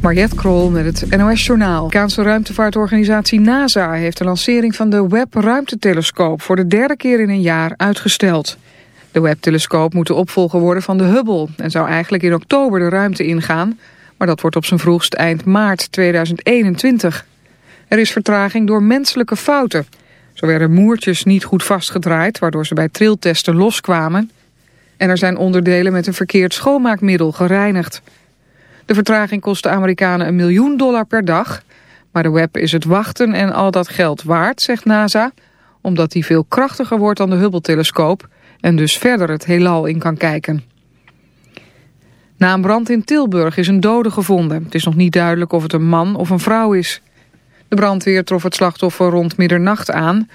Mariette Krol met het NOS Journaal. De Amerikaanse ruimtevaartorganisatie NASA heeft de lancering van de Webb-ruimtetelescoop voor de derde keer in een jaar uitgesteld. De Webb-telescoop moet de opvolger worden van de Hubble en zou eigenlijk in oktober de ruimte ingaan, maar dat wordt op zijn vroegst eind maart 2021. Er is vertraging door menselijke fouten. Zo werden moertjes niet goed vastgedraaid, waardoor ze bij triltesten loskwamen. En er zijn onderdelen met een verkeerd schoonmaakmiddel gereinigd. De vertraging kost de Amerikanen een miljoen dollar per dag. Maar de web is het wachten en al dat geld waard, zegt NASA... omdat die veel krachtiger wordt dan de Hubble-telescoop... en dus verder het heelal in kan kijken. Na een brand in Tilburg is een dode gevonden. Het is nog niet duidelijk of het een man of een vrouw is. De brandweer trof het slachtoffer rond middernacht aan...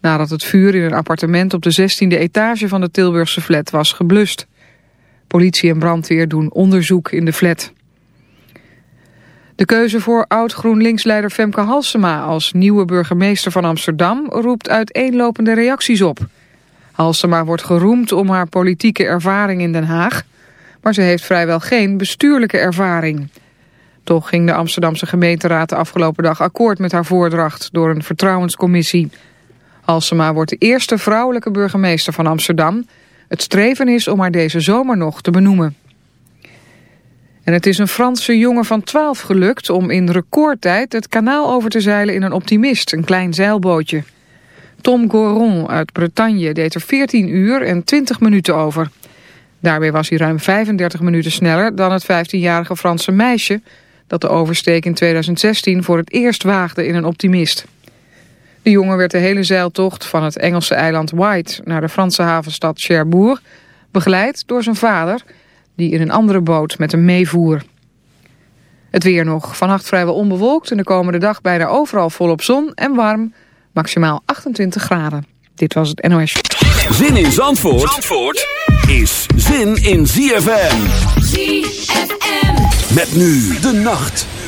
nadat het vuur in een appartement op de 16e etage van de Tilburgse flat was geblust. Politie en brandweer doen onderzoek in de flat. De keuze voor oud-GroenLinks-leider Femke Halsema als nieuwe burgemeester van Amsterdam roept uiteenlopende reacties op. Halsema wordt geroemd om haar politieke ervaring in Den Haag, maar ze heeft vrijwel geen bestuurlijke ervaring. Toch ging de Amsterdamse gemeenteraad de afgelopen dag akkoord met haar voordracht door een vertrouwenscommissie. Halsema wordt de eerste vrouwelijke burgemeester van Amsterdam. Het streven is om haar deze zomer nog te benoemen. En het is een Franse jongen van 12 gelukt om in recordtijd het kanaal over te zeilen in een optimist, een klein zeilbootje. Tom Goron uit Bretagne deed er 14 uur en 20 minuten over. Daarbij was hij ruim 35 minuten sneller dan het 15-jarige Franse meisje... dat de oversteek in 2016 voor het eerst waagde in een optimist. De jongen werd de hele zeiltocht van het Engelse eiland White... naar de Franse havenstad Cherbourg begeleid door zijn vader die in een andere boot met hem meevoer. Het weer nog. Vannacht vrijwel onbewolkt en de komende dag bijna overal volop zon en warm. Maximaal 28 graden. Dit was het NOS. Zin in Zandvoort, Zandvoort is zin in ZFM. ZFM. Met nu de nacht.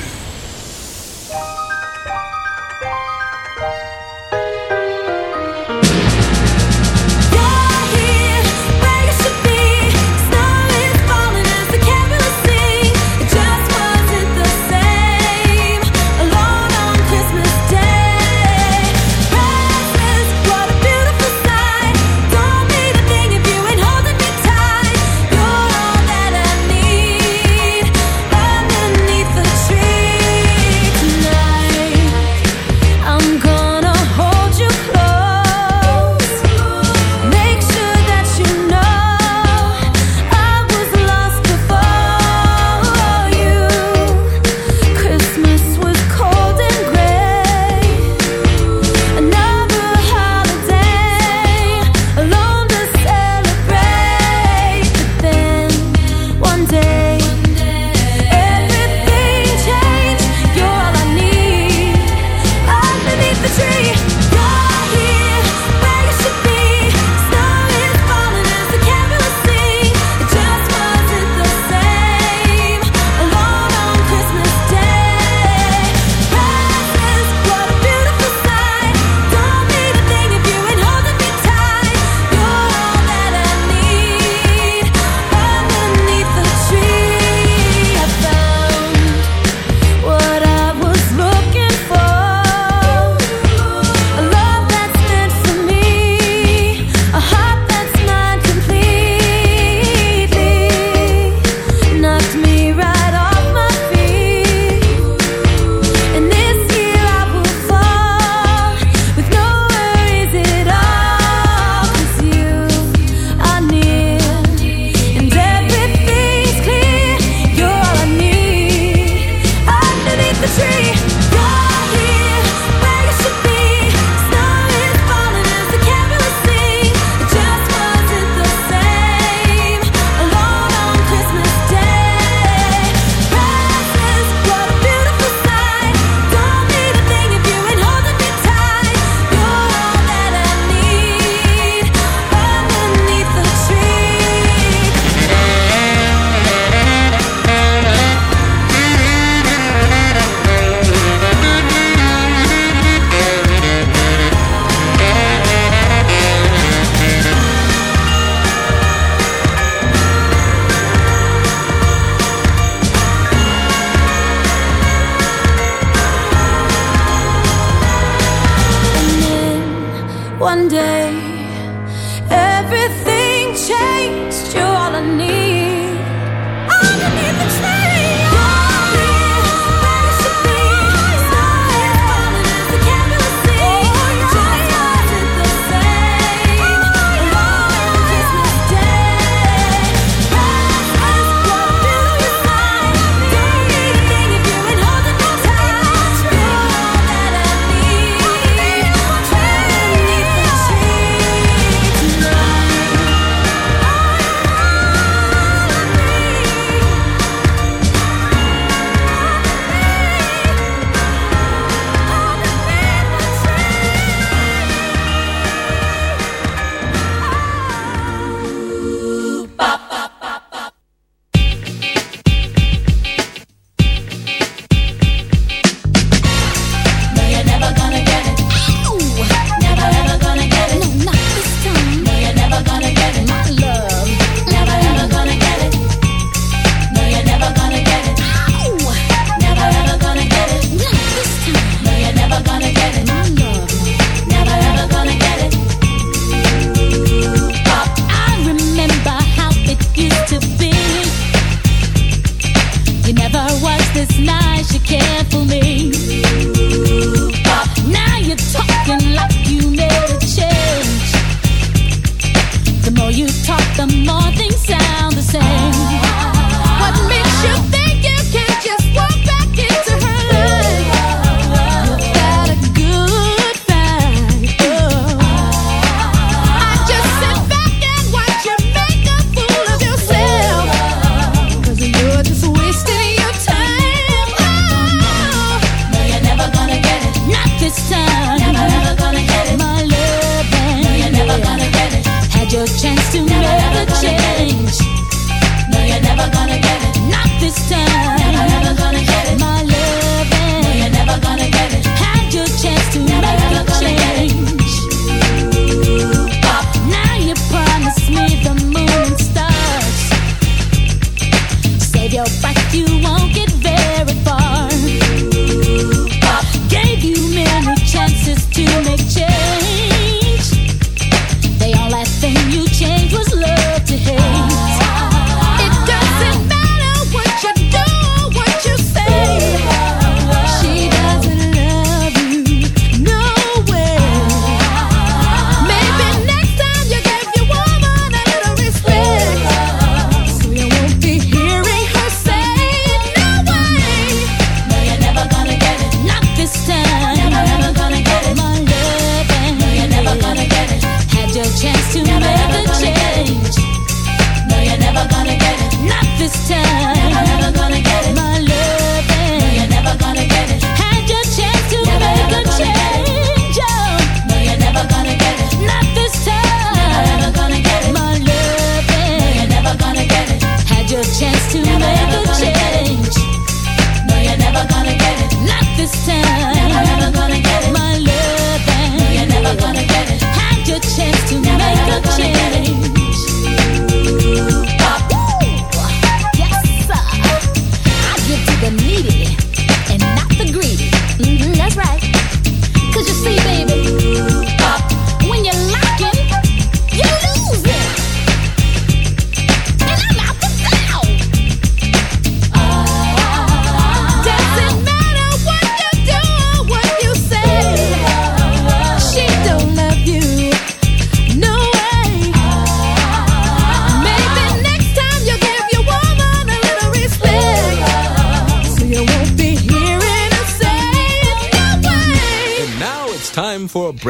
to make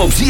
Op ZFM.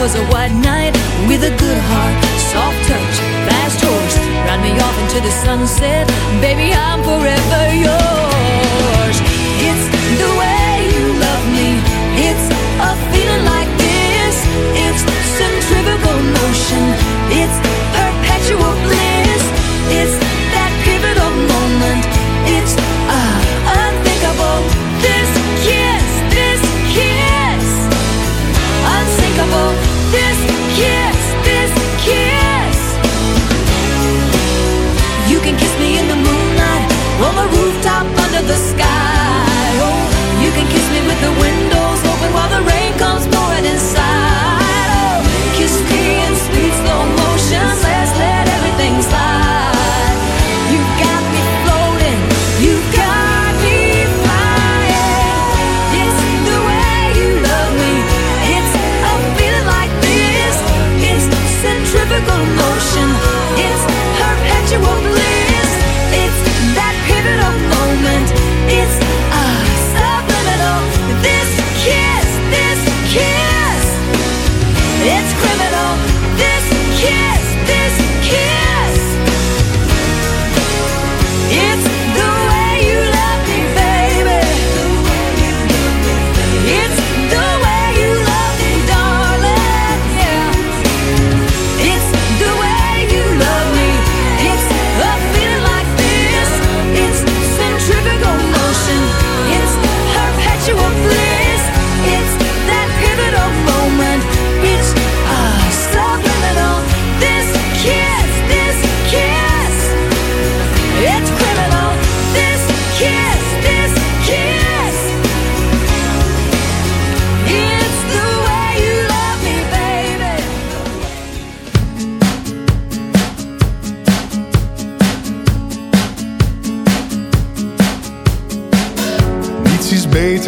was a white knight with a good heart, soft touch, fast horse. Ride me off into the sunset, baby, I'm forever yours. It's the way you love me, it's a feeling like this. It's centrifugal motion, it's perpetual bliss.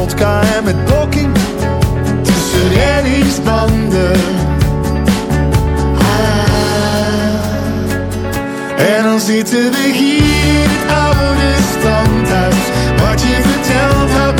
en met blokking tussen Rennie's banden. Ah. En dan zitten we hier, in het oude standhuis. Wat je vertelt had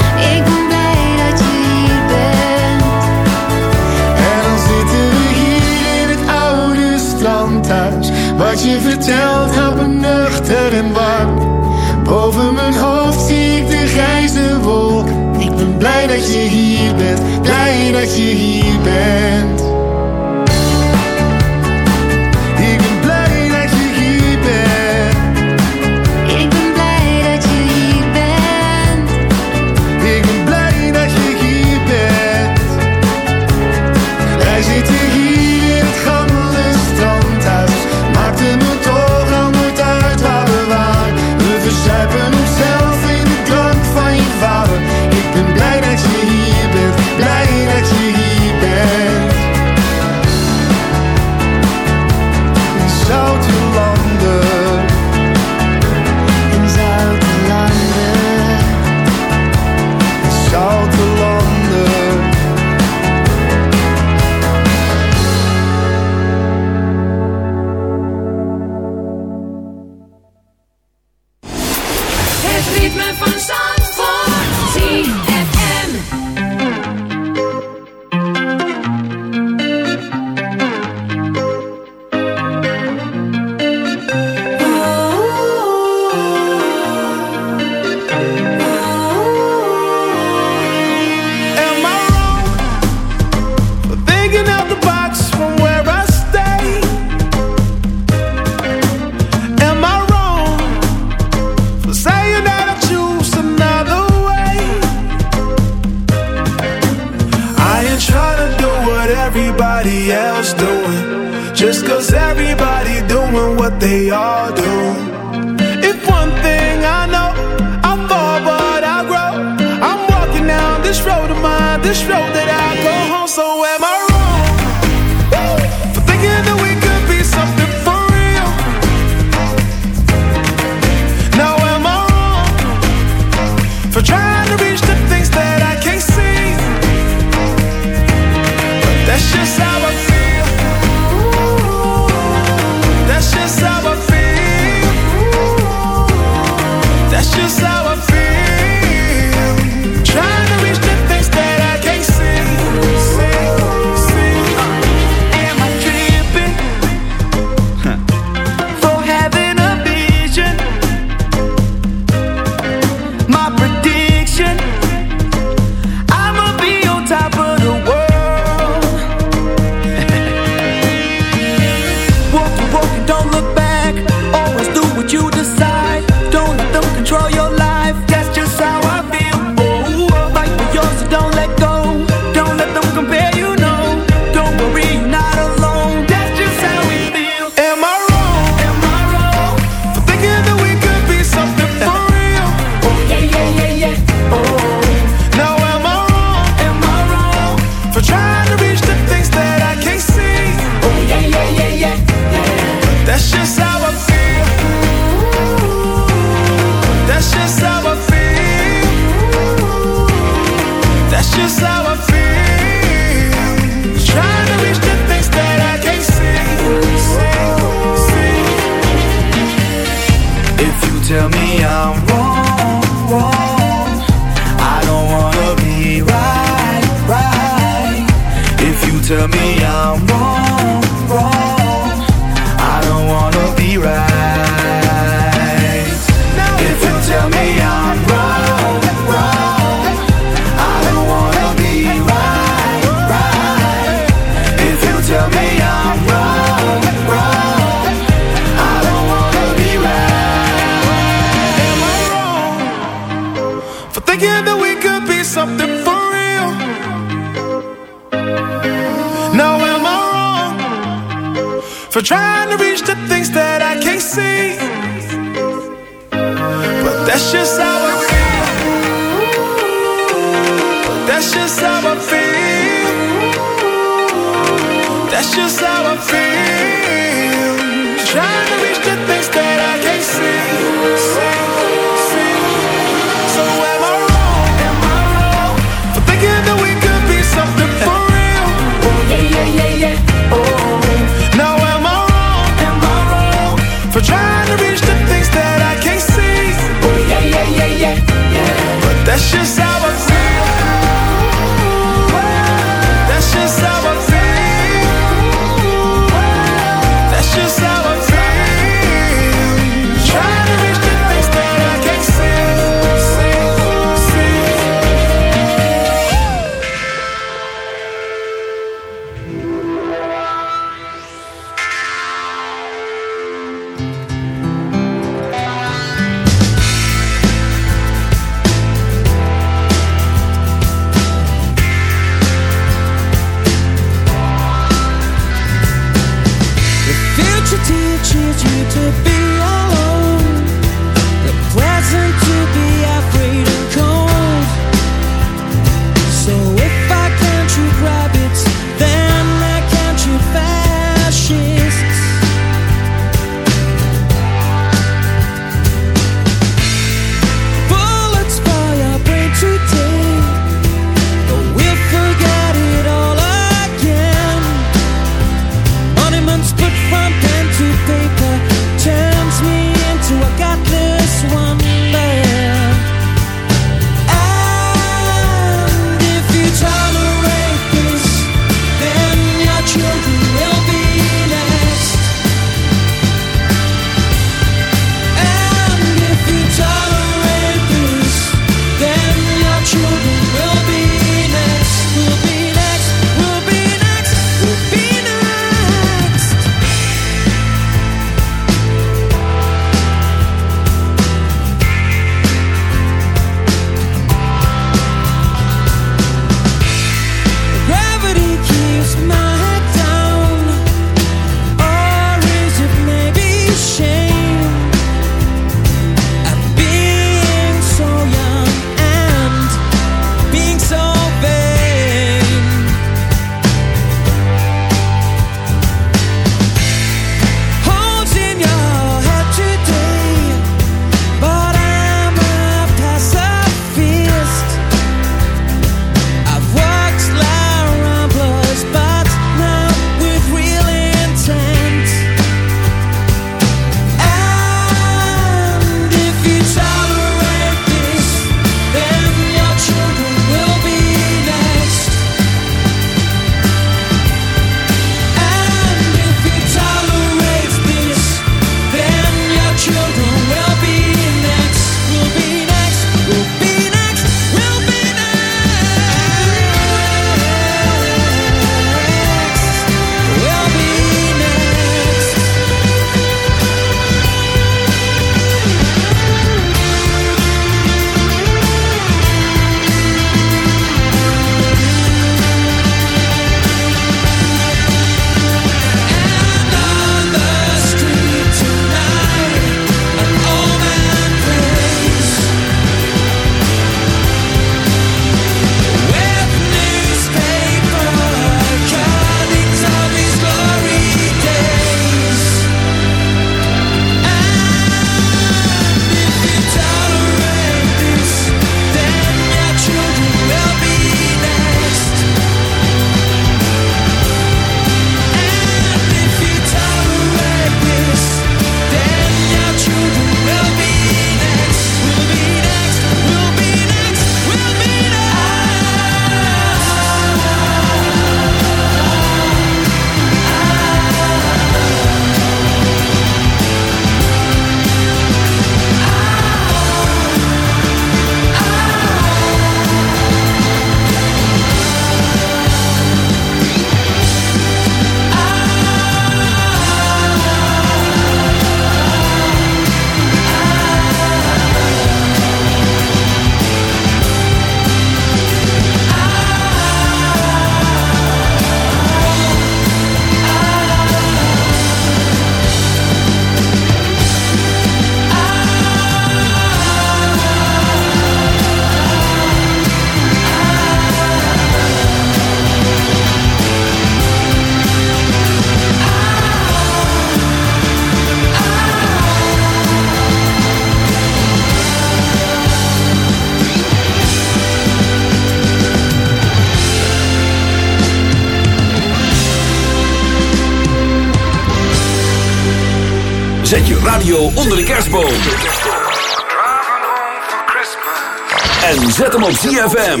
op ZFM.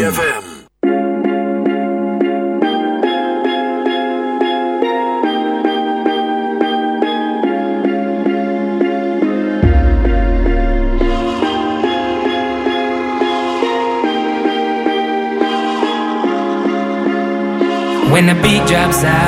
When the beat drops out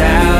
Down.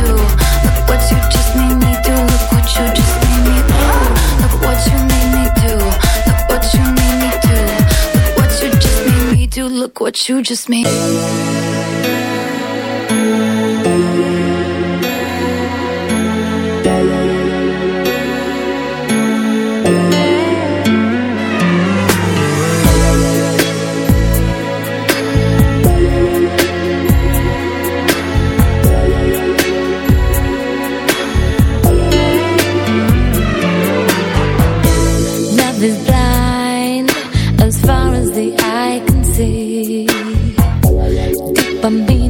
What you just made. Love is blind as far as the eye can see. bambino.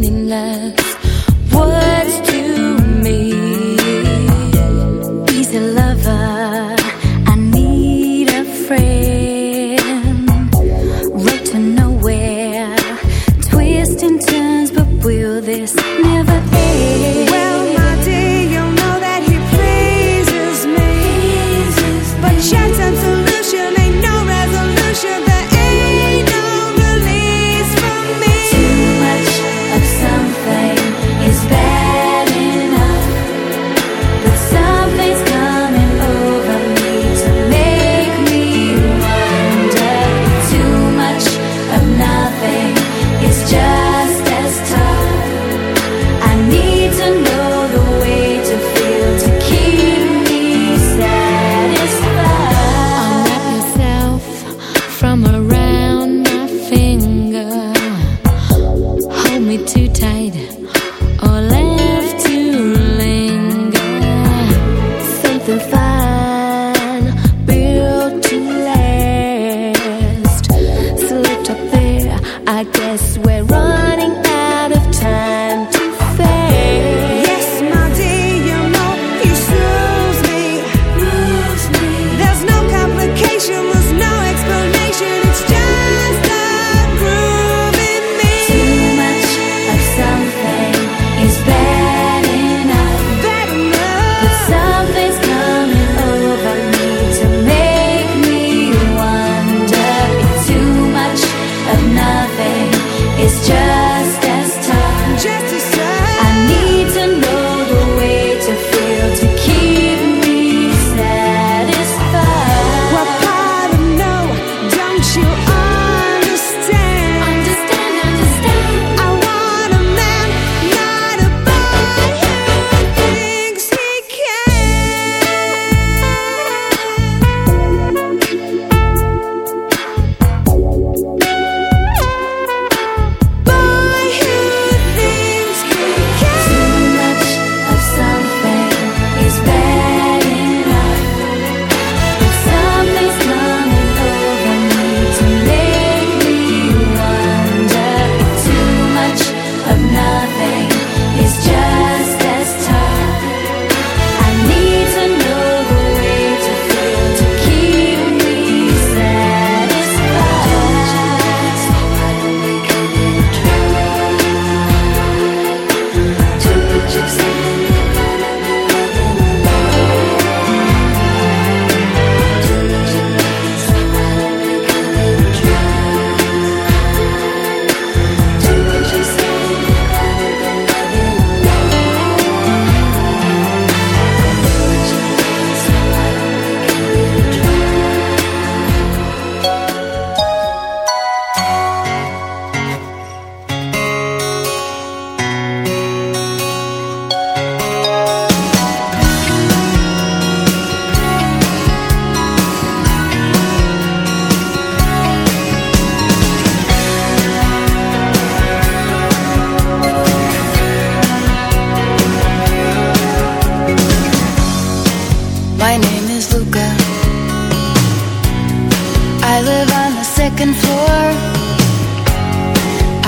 I live on the second floor.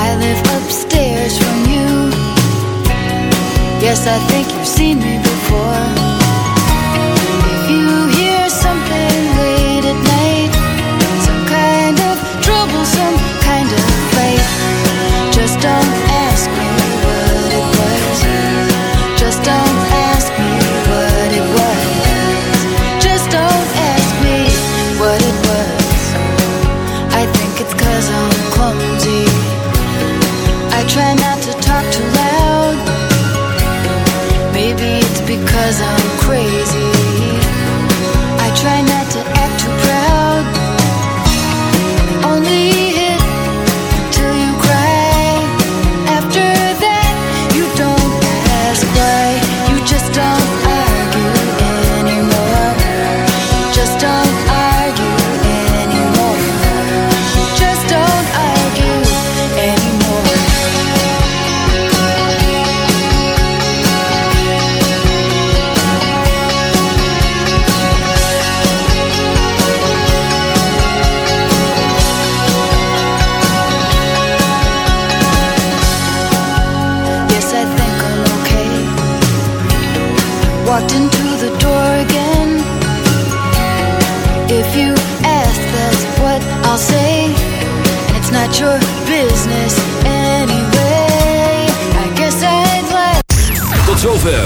I live upstairs from you. Yes, I think you've seen me before.